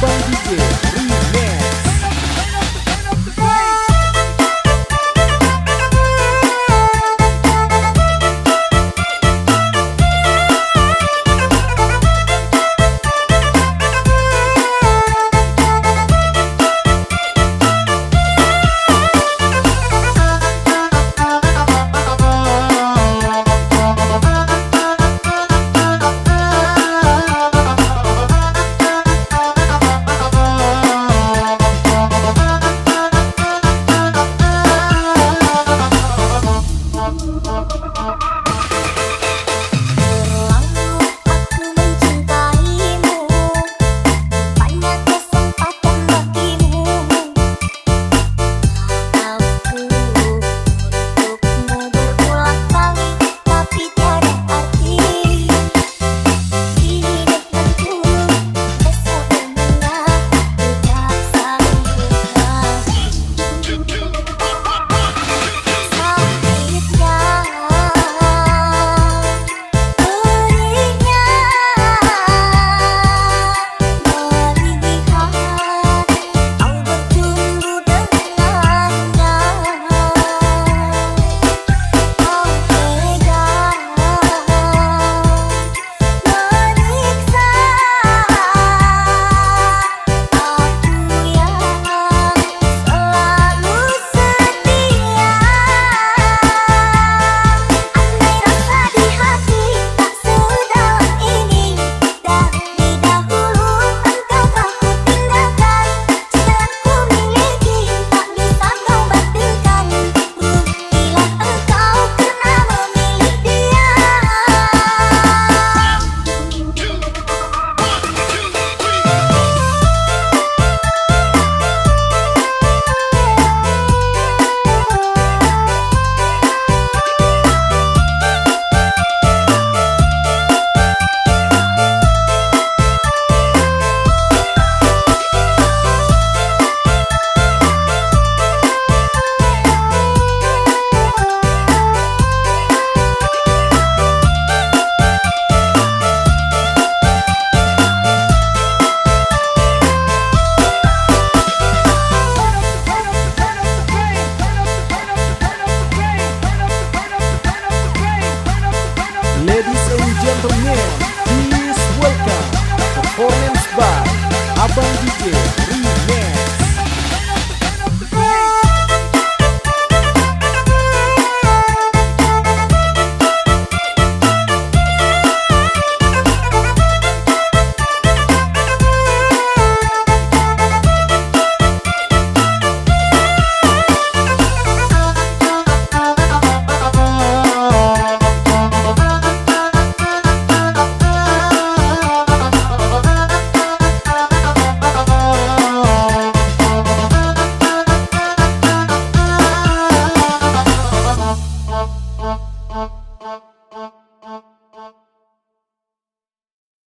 Band DJ.